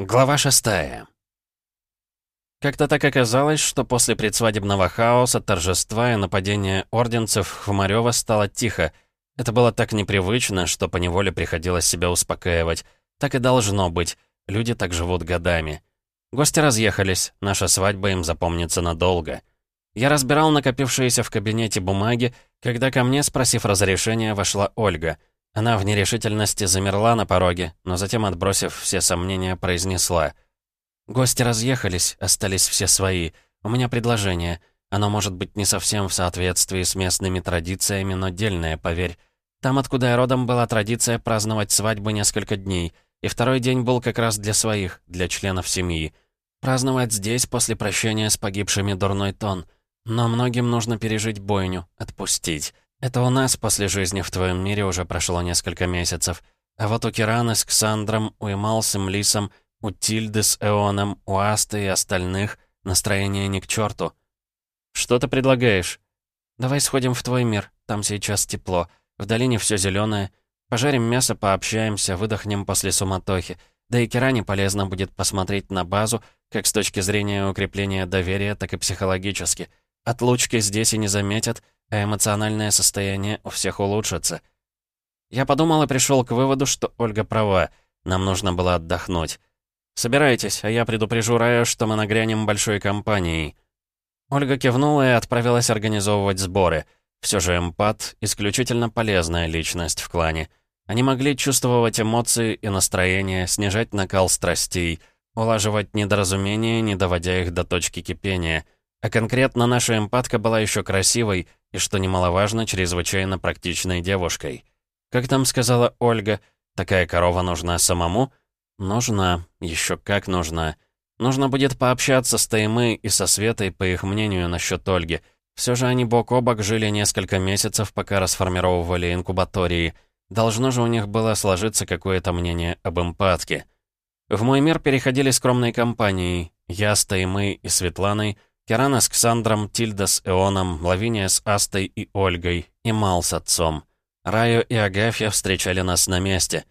Глава шестая. Как-то так оказалось, что после предсвадебного хаоса, торжества и нападения орденцев Хмарёва стало тихо. Это было так непривычно, что поневоле приходилось себя успокаивать. Так и должно быть. Люди так живут годами. Гости разъехались, наша свадьба им запомнится надолго. Я разбирал накопившиеся в кабинете бумаги, когда ко мне, спросив разрешения, вошла Ольга — она в нерешительности замерла на пороге, но затем, отбросив все сомнения, произнесла. «Гости разъехались, остались все свои. У меня предложение. Оно может быть не совсем в соответствии с местными традициями, но дельное, поверь. Там, откуда я родом, была традиция праздновать свадьбы несколько дней, и второй день был как раз для своих, для членов семьи. Праздновать здесь после прощения с погибшими дурной тон. Но многим нужно пережить бойню, отпустить. Это у нас после жизни в твоем мире уже прошло несколько месяцев. А вот у Кираны с Ксандром, у Эмал с Эмлисом, у Тильды с Эоном, у Асты и остальных настроение ни к черту. Что ты предлагаешь? Давай сходим в твой мир, там сейчас тепло. В долине все зеленое. Пожарим мясо, пообщаемся, выдохнем после суматохи. Да и Киране полезно будет посмотреть на базу, как с точки зрения укрепления доверия, так и психологически. Отлучки здесь и не заметят — а эмоциональное состояние у всех улучшится. Я подумал и пришел к выводу, что Ольга права, нам нужно было отдохнуть. «Собирайтесь, а я предупрежу Раю, что мы нагрянем большой компанией». Ольга кивнула и отправилась организовывать сборы. Все же эмпат — исключительно полезная личность в клане. Они могли чувствовать эмоции и настроение, снижать накал страстей, улаживать недоразумения, не доводя их до точки кипения. А конкретно наша эмпатка была еще красивой — и, что немаловажно, чрезвычайно практичной девушкой. Как там сказала Ольга, такая корова нужна самому? Нужна, еще как нужна. Нужно будет пообщаться с Таймы и со Светой, по их мнению, насчет Ольги. Все же они бок о бок жили несколько месяцев, пока расформировывали инкубатории. Должно же у них было сложиться какое-то мнение об эмпатке. В мой мир переходили скромной компанией. Я с Таймой и Светланой — Керана с Ксандром, Тильда с Эоном, Лавиния с Астой и Ольгой, и Мал с отцом. Райо и Агафья встречали нас на месте.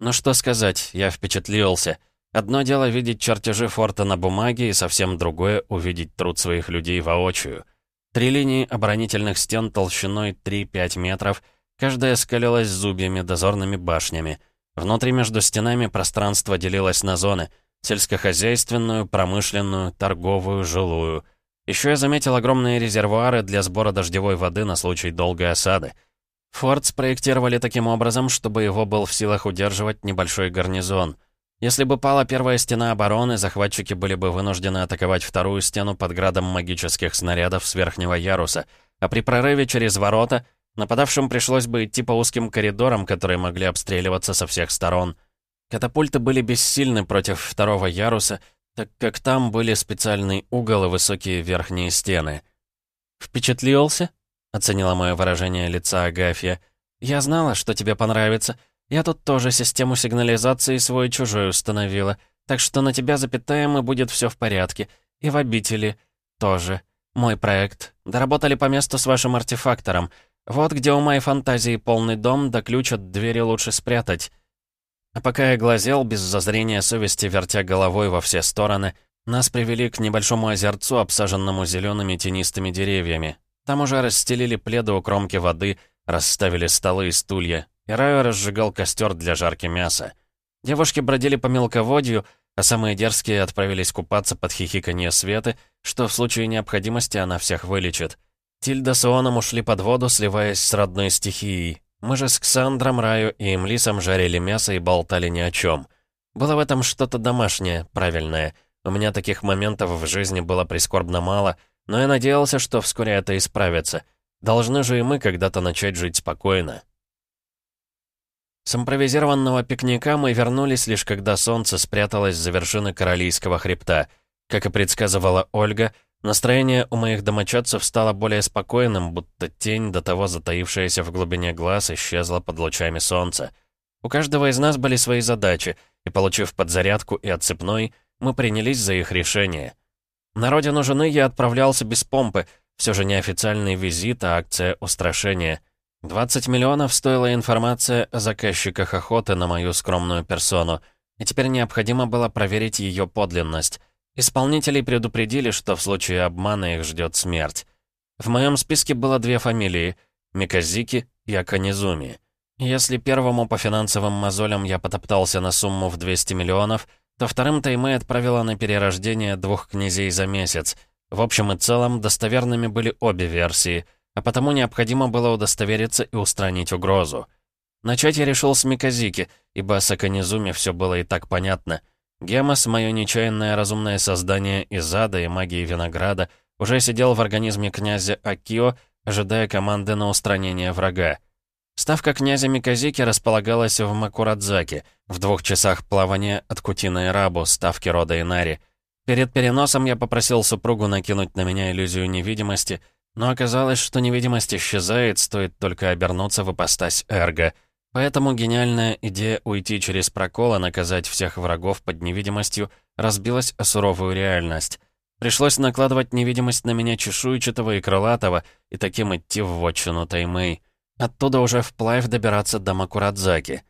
Ну что сказать, я впечатлился. Одно дело видеть чертежи форта на бумаге, и совсем другое — увидеть труд своих людей воочию. Три линии оборонительных стен толщиной 3-5 метров, каждая скалилась зубьями, дозорными башнями. Внутри между стенами пространство делилось на зоны — сельскохозяйственную, промышленную, торговую, жилую — еще я заметил огромные резервуары для сбора дождевой воды на случай долгой осады. Форт спроектировали таким образом, чтобы его был в силах удерживать небольшой гарнизон. Если бы пала первая стена обороны, захватчики были бы вынуждены атаковать вторую стену под градом магических снарядов с верхнего яруса, а при прорыве через ворота нападавшим пришлось бы идти по узким коридорам, которые могли обстреливаться со всех сторон. Катапульты были бессильны против второго яруса, так как там были специальный угол и высокие верхние стены. «Впечатлился?» — оценила мое выражение лица Агафья. «Я знала, что тебе понравится. Я тут тоже систему сигнализации свой-чужой установила, так что на тебя запятаем и будет все в порядке. И в обители тоже. Мой проект. Доработали по месту с вашим артефактором. Вот где у моей фантазии полный дом, да ключ от двери лучше спрятать». А пока я глазел, без зазрения совести вертя головой во все стороны, нас привели к небольшому озерцу, обсаженному зелеными тенистыми деревьями. Там уже расстелили пледы у кромки воды, расставили столы и стулья, и Райо разжигал костер для жарки мяса. Девушки бродили по мелководью, а самые дерзкие отправились купаться под хихиканье Светы, что в случае необходимости она всех вылечит. Тильда с Ионом ушли под воду, сливаясь с родной стихией, мы же с Ксандром, Раю и Эмлисом жарили мясо и болтали ни о чем. Было в этом что-то домашнее, правильное. У меня таких моментов в жизни было прискорбно мало, но я надеялся, что вскоре это исправится. Должны же и мы когда-то начать жить спокойно. С импровизированного пикника мы вернулись лишь когда солнце спряталось за вершины Королийского хребта. Как и предсказывала Ольга, Настроение у моих домочадцев стало более спокойным, будто тень, до того затаившаяся в глубине глаз, исчезла под лучами солнца. У каждого из нас были свои задачи, и, получив подзарядку и отцепной, мы принялись за их решение. На родину жены я отправлялся без помпы, все же неофициальный визит, а акция устрашения. 20 миллионов стоила информация о заказчиках охоты на мою скромную персону. и теперь необходимо было проверить ее подлинность. Исполнителей предупредили, что в случае обмана их ждет смерть. В моем списке было две фамилии — Миказики и Аканизуми. Если первому по финансовым мозолям я потоптался на сумму в 200 миллионов, то вторым Таймэ отправила на перерождение двух князей за месяц. В общем и целом, достоверными были обе версии, а потому необходимо было удостовериться и устранить угрозу. Начать я решил с Миказики, ибо с Аканизуми все было и так понятно. Гемос, мое нечаянное разумное создание из ада и магии винограда, уже сидел в организме князя Акио, ожидая команды на устранение врага. Ставка князя Миказики располагалась в Макурадзаке, в двух часах плавания от Кутина и Рабу, ставки рода Инари. Перед переносом я попросил супругу накинуть на меня иллюзию невидимости, но оказалось, что невидимость исчезает, стоит только обернуться в ипостась Эрго. Поэтому гениальная идея уйти через прокол и наказать всех врагов под невидимостью разбилась о суровую реальность. Пришлось накладывать невидимость на меня чешуйчатого и крылатого и таким идти в вотчину Таймэй. Оттуда уже вплавь добираться до Макурадзаки.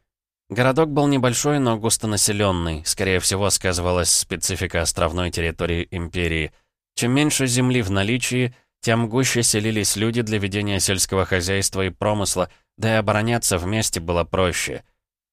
Городок был небольшой, но густонаселенный. Скорее всего, сказывалась специфика островной территории Империи. Чем меньше земли в наличии, тем гуще селились люди для ведения сельского хозяйства и промысла, да и обороняться вместе было проще.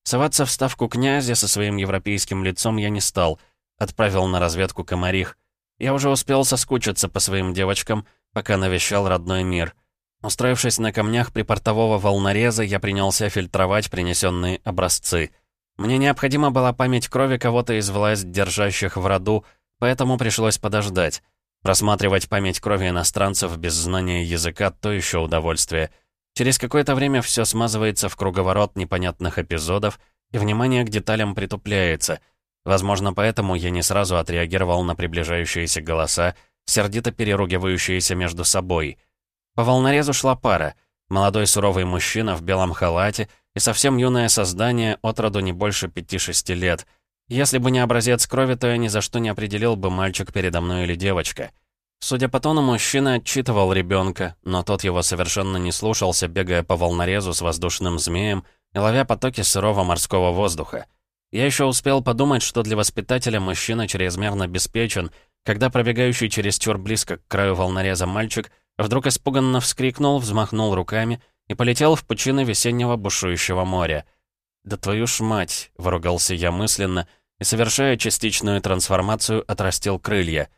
Соваться в ставку князя со своим европейским лицом я не стал. Отправил на разведку комарих. Я уже успел соскучиться по своим девочкам, пока навещал родной мир. Устроившись на камнях припортового волнореза, я принялся фильтровать принесенные образцы. Мне необходима была память крови кого-то из власть держащих в роду, поэтому пришлось подождать. Просматривать память крови иностранцев без знания языка — то еще удовольствие. Через какое-то время все смазывается в круговорот непонятных эпизодов, и внимание к деталям притупляется. Возможно, поэтому я не сразу отреагировал на приближающиеся голоса, сердито переругивающиеся между собой — по волнорезу шла пара. Молодой суровый мужчина в белом халате и совсем юное создание от роду не больше 5-6 лет. Если бы не образец крови, то я ни за что не определил бы, мальчик передо мной или девочка. Судя по тону, мужчина отчитывал ребенка, но тот его совершенно не слушался, бегая по волнорезу с воздушным змеем и ловя потоки сырого морского воздуха. Я еще успел подумать, что для воспитателя мужчина чрезмерно обеспечен, когда пробегающий чересчур близко к краю волнореза мальчик Вдруг испуганно вскрикнул, взмахнул руками и полетел в пучины весеннего бушующего моря. «Да твою ж мать!» — выругался я мысленно и, совершая частичную трансформацию, отрастил крылья.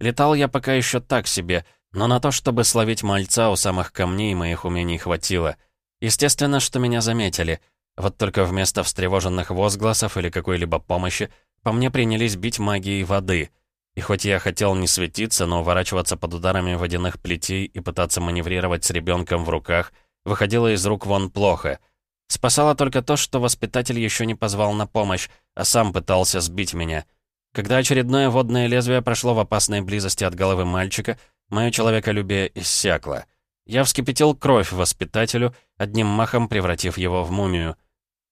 Летал я пока еще так себе, но на то, чтобы словить мальца у самых камней, моих умений хватило. Естественно, что меня заметили. Вот только вместо встревоженных возгласов или какой-либо помощи по мне принялись бить магией воды — и хоть я хотел не светиться, но уворачиваться под ударами водяных плетей и пытаться маневрировать с ребенком в руках, выходило из рук вон плохо. Спасало только то, что воспитатель еще не позвал на помощь, а сам пытался сбить меня. Когда очередное водное лезвие прошло в опасной близости от головы мальчика, мое человеколюбие иссякло. Я вскипятил кровь воспитателю, одним махом превратив его в мумию.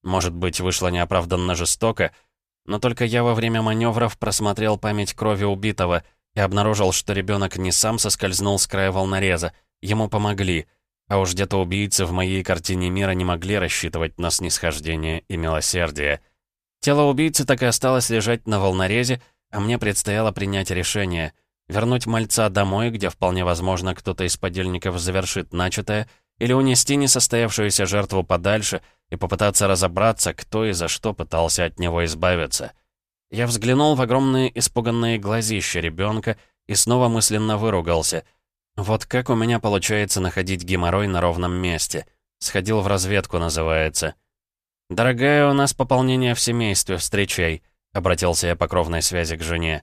Может быть, вышло неоправданно жестоко, но только я во время маневров просмотрел память крови убитого и обнаружил, что ребенок не сам соскользнул с края волнореза, ему помогли. А уж где-то убийцы в моей картине мира не могли рассчитывать на снисхождение и милосердие. Тело убийцы так и осталось лежать на волнорезе, а мне предстояло принять решение — вернуть мальца домой, где вполне возможно кто-то из подельников завершит начатое, или унести несостоявшуюся жертву подальше — и попытаться разобраться, кто и за что пытался от него избавиться. Я взглянул в огромные испуганные глазища ребенка и снова мысленно выругался. Вот как у меня получается находить геморрой на ровном месте. Сходил в разведку, называется. «Дорогая, у нас пополнение в семействе, встречай», — обратился я по кровной связи к жене.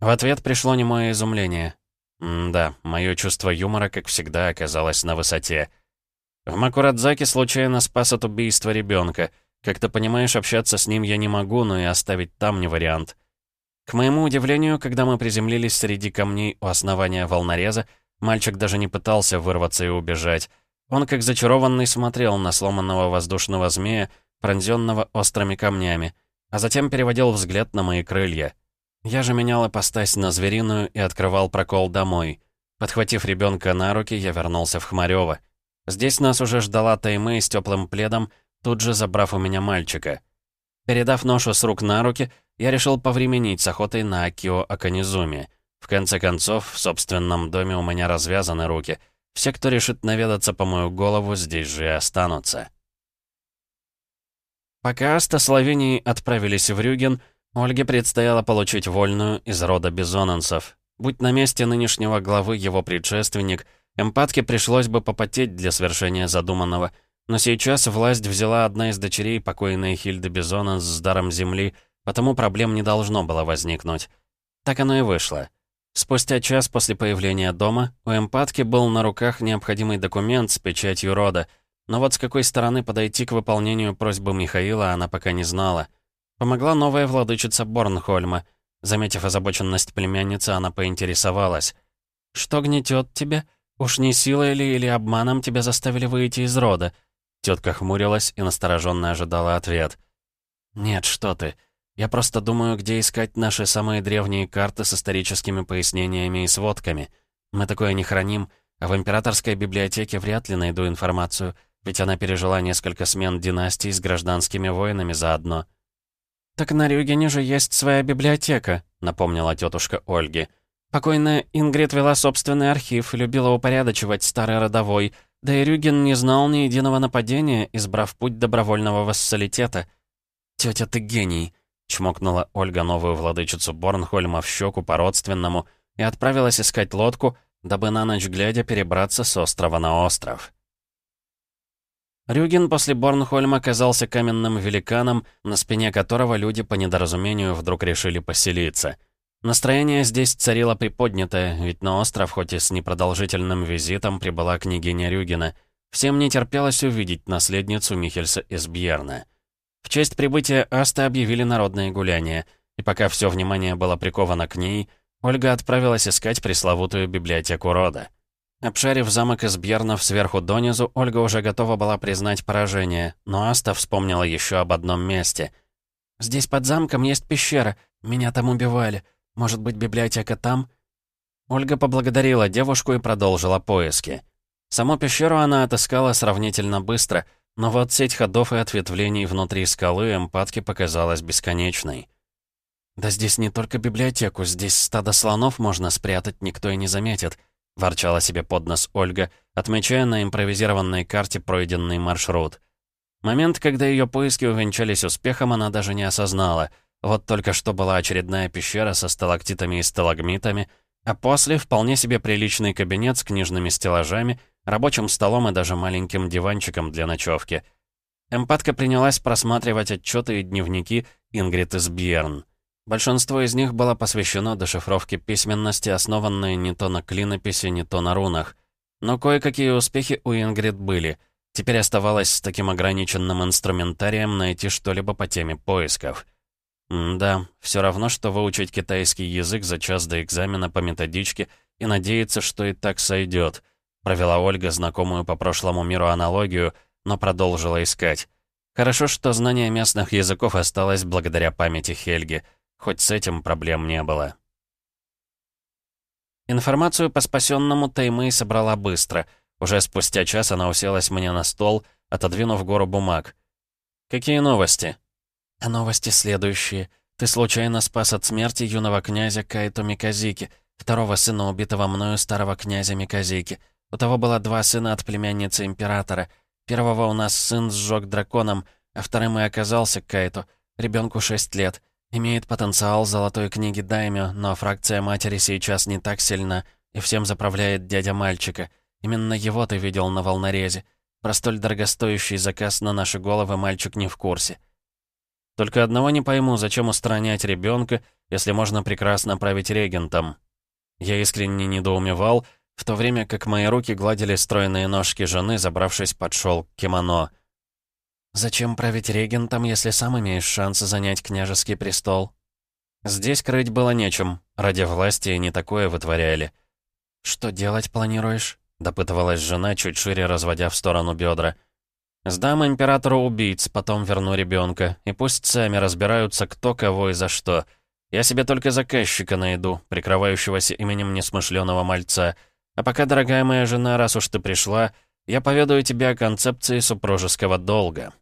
В ответ пришло немое изумление. М да, мое чувство юмора, как всегда, оказалось на высоте. В Макурадзаке случайно спас от убийства ребенка. Как ты понимаешь, общаться с ним я не могу, но и оставить там не вариант. К моему удивлению, когда мы приземлились среди камней у основания волнореза, мальчик даже не пытался вырваться и убежать. Он, как зачарованный, смотрел на сломанного воздушного змея, пронзенного острыми камнями, а затем переводил взгляд на мои крылья. Я же менял ипостась на звериную и открывал прокол домой. Подхватив ребенка на руки, я вернулся в Хмарёво. Здесь нас уже ждала Таймэй с теплым пледом, тут же забрав у меня мальчика. Передав ношу с рук на руки, я решил повременить с охотой на Акио Аканизуми. В конце концов, в собственном доме у меня развязаны руки. Все, кто решит наведаться по мою голову, здесь же и останутся. Пока Аста Словении отправились в Рюген, Ольге предстояло получить вольную из рода бизонанцев. Будь на месте нынешнего главы его предшественник, эмпатке пришлось бы попотеть для свершения задуманного. Но сейчас власть взяла одна из дочерей покойной Хильды Бизонанс с даром земли, потому проблем не должно было возникнуть. Так оно и вышло. Спустя час после появления дома у эмпатки был на руках необходимый документ с печатью рода, но вот с какой стороны подойти к выполнению просьбы Михаила она пока не знала. Помогла новая владычица Борнхольма — Заметив озабоченность племянницы, она поинтересовалась. «Что гнетет тебя? Уж не силой ли или обманом тебя заставили выйти из рода?» Тетка хмурилась и настороженно ожидала ответ. «Нет, что ты. Я просто думаю, где искать наши самые древние карты с историческими пояснениями и сводками. Мы такое не храним, а в императорской библиотеке вряд ли найду информацию, ведь она пережила несколько смен династий с гражданскими войнами заодно». «Так на Рюгене же есть своя библиотека», — напомнила тетушка Ольги. «Покойная Ингрид вела собственный архив, любила упорядочивать старый родовой, да и Рюген не знал ни единого нападения, избрав путь добровольного вассалитета». «Тетя, ты гений», — чмокнула Ольга новую владычицу Борнхольма в щеку по-родственному и отправилась искать лодку, дабы на ночь глядя перебраться с острова на остров. Рюген после Борнхольма оказался каменным великаном, на спине которого люди по недоразумению вдруг решили поселиться. Настроение здесь царило приподнятое, ведь на остров, хоть и с непродолжительным визитом, прибыла княгиня Рюгена. Всем не терпелось увидеть наследницу Михельса из Бьерна. В честь прибытия Аста объявили народное гуляние, и пока все внимание было приковано к ней, Ольга отправилась искать пресловутую библиотеку рода. Обшарив замок из Бьернов сверху донизу, Ольга уже готова была признать поражение, но Аста вспомнила еще об одном месте. «Здесь под замком есть пещера. Меня там убивали. Может быть, библиотека там?» Ольга поблагодарила девушку и продолжила поиски. Саму пещеру она отыскала сравнительно быстро, но вот сеть ходов и ответвлений внутри скалы эмпатки показалась бесконечной. «Да здесь не только библиотеку, здесь стадо слонов можно спрятать, никто и не заметит», ворчала себе под нос Ольга, отмечая на импровизированной карте пройденный маршрут. Момент, когда ее поиски увенчались успехом, она даже не осознала. Вот только что была очередная пещера со сталактитами и сталагмитами, а после вполне себе приличный кабинет с книжными стеллажами, рабочим столом и даже маленьким диванчиком для ночевки. Эмпатка принялась просматривать отчеты и дневники Ингрид из Бьерн. Большинство из них было посвящено дешифровке письменности, основанной не то на клинописи, не то на рунах. Но кое-какие успехи у Ингрид были. Теперь оставалось с таким ограниченным инструментарием найти что-либо по теме поисков. М да, все равно, что выучить китайский язык за час до экзамена по методичке и надеяться, что и так сойдет. Провела Ольга знакомую по прошлому миру аналогию, но продолжила искать. Хорошо, что знание местных языков осталось благодаря памяти Хельги — Хоть с этим проблем не было. Информацию по спасенному Таймэй собрала быстро. Уже спустя час она уселась мне на стол, отодвинув гору бумаг. «Какие новости?» «А новости следующие. Ты случайно спас от смерти юного князя Кайто Миказики, второго сына убитого мною старого князя Миказики. У того было два сына от племянницы императора. Первого у нас сын сжег драконом, а вторым и оказался Кайто. Ребенку шесть лет. Имеет потенциал золотой книги Даймё, но фракция матери сейчас не так сильна, и всем заправляет дядя мальчика. Именно его ты видел на волнорезе. Про столь дорогостоящий заказ на наши головы мальчик не в курсе. Только одного не пойму, зачем устранять ребенка, если можно прекрасно править регентом. Я искренне недоумевал, в то время как мои руки гладили стройные ножки жены, забравшись под шелк кимоно. «Зачем править регентом, если сам имеешь шанс занять княжеский престол?» Здесь крыть было нечем, ради власти не такое вытворяли. «Что делать планируешь?» — допытывалась жена, чуть шире разводя в сторону бедра. «Сдам императору убийц, потом верну ребенка, и пусть сами разбираются, кто кого и за что. Я себе только заказчика найду, прикрывающегося именем несмышленого мальца. А пока, дорогая моя жена, раз уж ты пришла, я поведаю тебе о концепции супружеского долга».